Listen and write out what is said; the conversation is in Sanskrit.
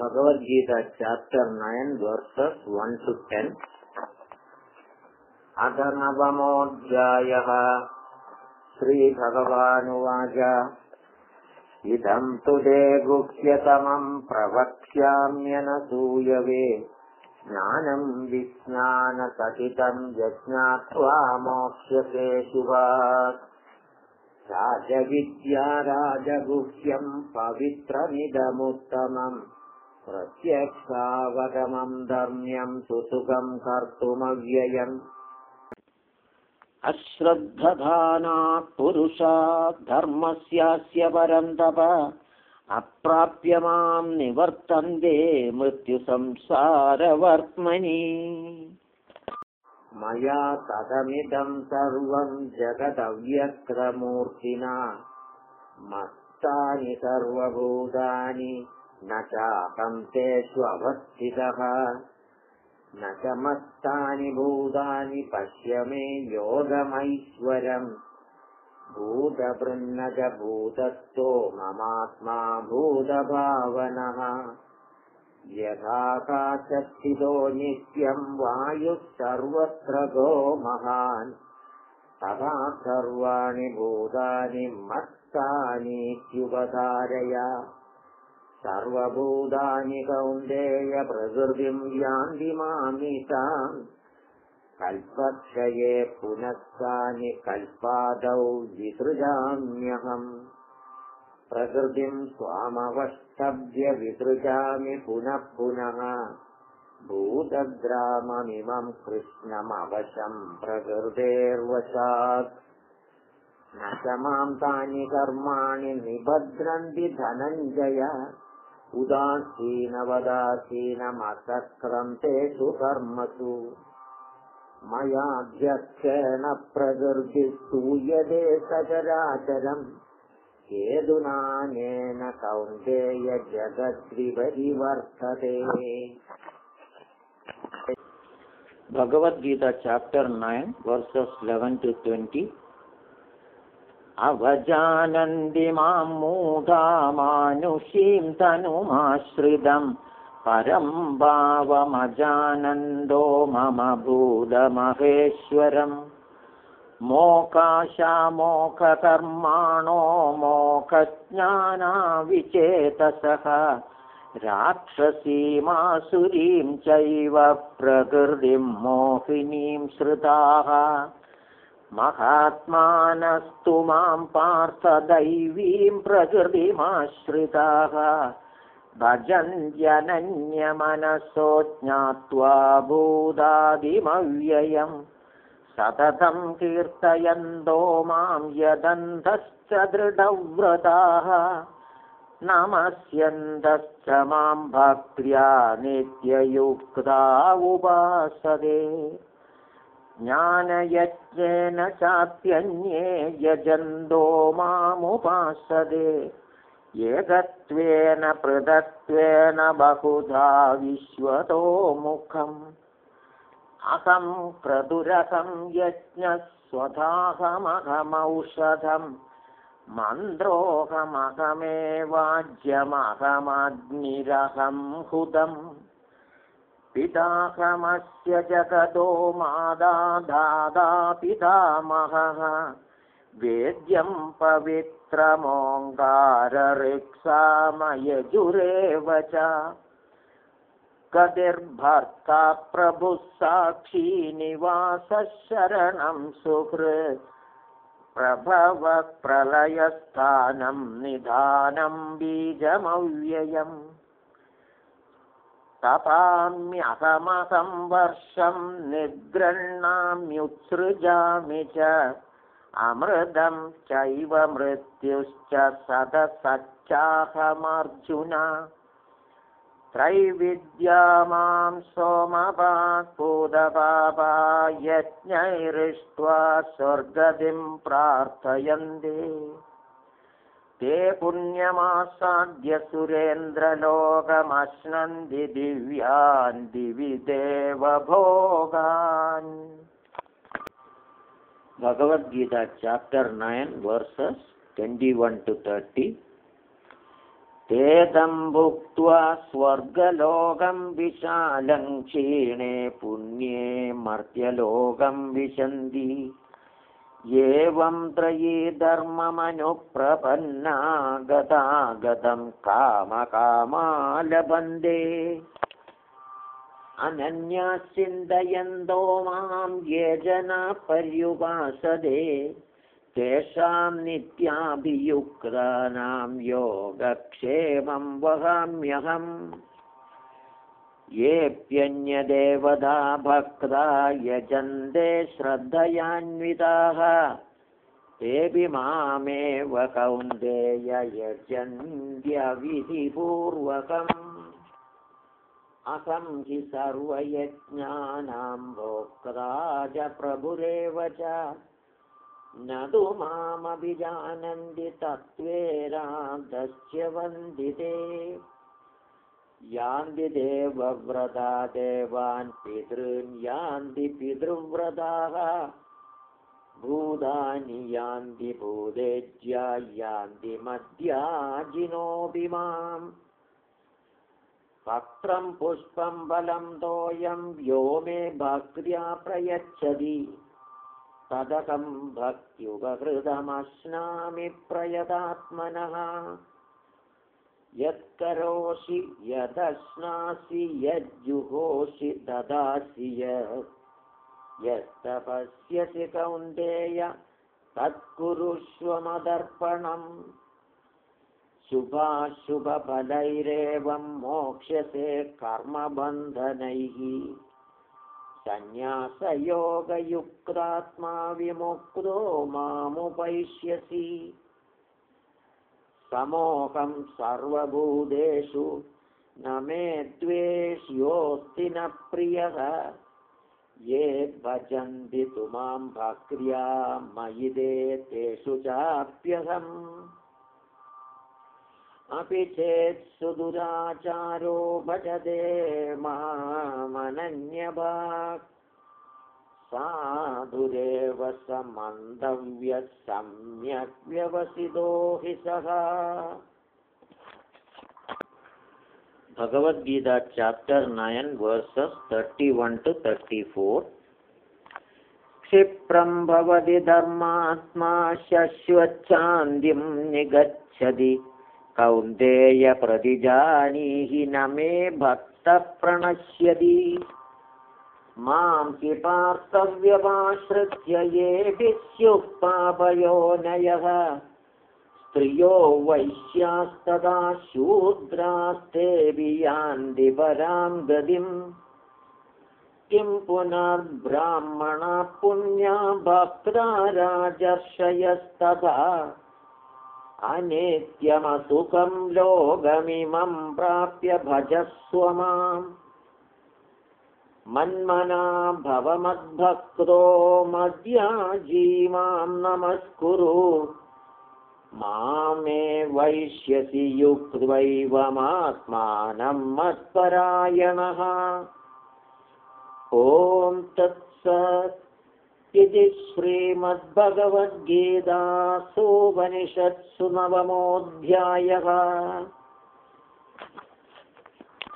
Bhagavad Gita chapter nine verses one two ten अथ नवमोऽध्यायः श्रीभगवानुवाच। इदम् तु ते गुह्यतमम् प्रवक्ष्याम्यनसूयवे ज्ञानम् विज्ञानसहितम् यज्ञात्वा मोक्ष्यसे शिवात् राजविद्या राजगुह्यम् पवित्रमिदमुत्तमम् प्रत्यक्षावगमम् धर्म्यम् सुसुखम् कर्तुमव्ययम्। अश्रद्धधानात् पुरुषात् धर्मस्यास्य परन्तप अप्राप्य माम् निवर्तन्ते मृत्युसंसारवर्त्मनि। मया तदमिदम् सर्वम् जगदव्यक्रमूर्तिना मत्तानि सर्वभूतानि न चाहम् तेषु अवस्थितः। न च मत्तानि भूतानि पश्य मे योगमैश्वरम्। भूतभृन्न च भूतस्थो ममात्मा भूतभावनः। यथाकाशस्थितो नित्यम् वायुः सर्वत्र गो महान् तथा सर्वाणि भूतानि मत्तानीत्युपधारय सर्वभूतानि कौन्तेय प्रकृतिम् यान्ति मामिताम् कल्पक्षये पुनः तानि कल्पादौ विसृजाम्यहम् प्रकृतिम् स्वामवष्टभ्य विसृजामि पुनः पुनः भूतग्राममिमम् कृष्णमवशम् प्रकृतेर्वशात् न माम् तानि कर्माणि निबध्नन्ति धनञ्जय उदासीनवदासीनमसक्रम् तेषु कर्मसु। मयाध्यक्षेण प्रकृतिस्तूयते सचराचरम्। हेदुनानेन Kaunteya जगद्विपरिवर्तते Bhagavad Gita chapter nine two twenty अवजानन्ति मां मूढा मानुषीं तनुमाश्रितम्। परं भावमजानन्दो मम भूतमहेश्वरम्। मोकाशामोककर्माणो मोकज्ञानाविचेतसः राक्षसीमासुरीं चैव प्रकृतिं मोहिनीं श्रुताः महात्मानस्तु मां पार्थदैवीं प्रकृतिमाश्रिताः। भजन्त्यनन्यमनसो ज्ञात्वा भूतादिमव्ययम् सततं कीर्तयन्तो मां यदन्तश्च दृढव्रताः। नमस्यन्तश्च मां भक्त्या नित्ययुक्ता उपासते ज्ञानयज्ञेन चाप्यन्ये यजन्तो मामुपासते एकत्वेन पृथक्त्वेन बहुधा विश्वतो मुखम्। अहं क्रतुरहं यज्ञः स्वधाहमहमौषधम् मन्त्रोऽहमहमेवाज्यमहमग्निरहं हुदम् जगतो मादा दादा पितामहः। वेद्यं पवित्रमोङ्गारऋक्सामयजुरेव च। गतिर्भर्ता प्रभुः साक्षी निवासः शरणं सुहृत्। प्रभवः प्रलयस्थानं निधानं बीजमव्ययम् तपाम्यहमहं वर्षं निगृह्णाम्युत्सृजामि च। अमृतं चैव मृत्युश्च सदसच्चाहमर्जुन। त्रैविद्या मां सोमपापूदपापा यज्ञैरिष्ट्वा स्वर्गतिं प्रार्थयन्ते ते पुण्यमासाद्य सुरेन्द्रलोकमश्नन्ति दिव्यान् दिवि देवभोगान् Bhagavad Gita chapter 9 verses 21 to 30 तेदं भुक्त्वा स्वर्गलोकं विशालं क्षीणे पुण्ये मर्त्यलोकं विशन्ति एवं त्रयी धर्ममनुप्रपन्ना गतागतं कामकामालबन्धे अनन्याश्चिन्तयन्तो मां ये जना पर्युपासते तेषां नित्याभियुक्तानां योगक्षेमं वहाम्यहम् येऽप्यन्यदेवता भक्ता यजन्ते श्रद्धयान्विताः। तेऽपि मामेव कौन्तेय यजन्त्यविधिपूर्वकम्। अहं हि सर्वयज्ञानां भोक्ता च। प्रभुरेव च न तु मामभिजानन्ति तत्त्वेराधस्य वन्दिते यान्ति देवव्रता देवान् पितॄन् यान्ति पितृव्रताः भूतानि यान्ति भूतेज्या यान्ति मद्याजिनोऽपि माम् पत्रं पुष्पं बलं तोयं यो मे भक्त्या प्रयच्छति। तदकं भक्त्युपहृतमश्नामि प्रयतात्मनः यत्करोषि यदश्नासि यज्जुहोषि ददासि यत्तपस्यसि कौन्तेय तत्कुरुष्वमदर्पणम्। शुभाशुभफलैरेवं मोक्ष्यसे कर्मबन्धनैः। सन्न्यासयोगयुक्तात्मा विमुक्तो मामुपैष्यसि समोहं सर्वभूतेषु न मे द्वेष्योऽस्ति न प्रियः। ये भजन्ति तु मां भक्र्या मयि ते तेषु चाप्यहम्। अपि चेत् सुदुराचारो भजते मामनन्यभाक् साधुरेव स मन्तव्यः सम्यक् व्यवसितो हि सः। Bhagavad-gita chapter 9 verses 31 to 34 क्षिप्रं भवति धर्मात्मा शश्वच्छान्तिं निगच्छति। कौन्तेय प्रतिजानीहि न मे भक्तः प्रणश्यति मां पार्थव्यमाश्रित्य येऽपि स्युः पापयोनयः स्त्रियो वैश्यास्तदा शूद्रास्तेऽपि यान्ति परां गतिम्। किं पुनर्ब्राह्मणा पुण्या भक्ता राजर्षयस्तथा अनेत्यमसुखं लोकमिमं प्राप्य भजस्व माम् मन्मना भवमद्भक्तो मद्याजीमां नमस्कुरु। मामे वैश्यसि युक्त्वैवमात्मानं मत्परायणः। ॐ तत्सत् इति श्रीमद्भगवद्गीतासूपनिषत्सु नवमोऽध्यायः